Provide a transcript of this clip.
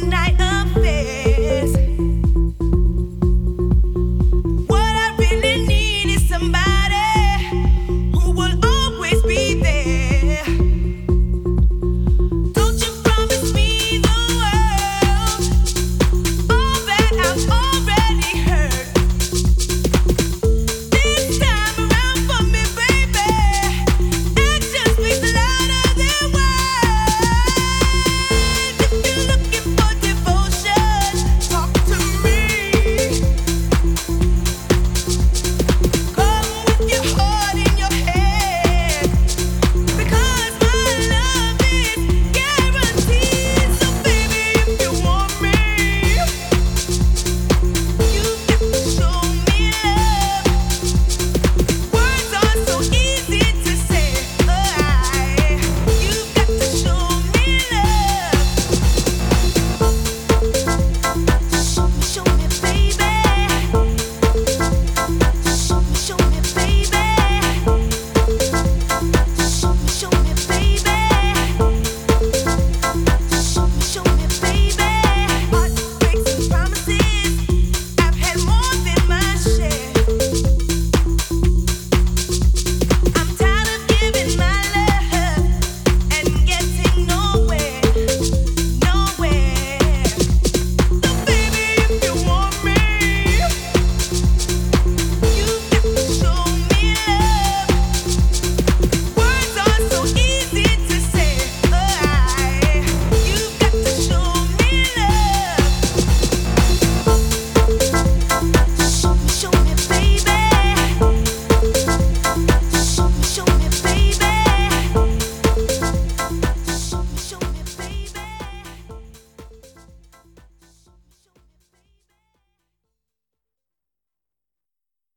one night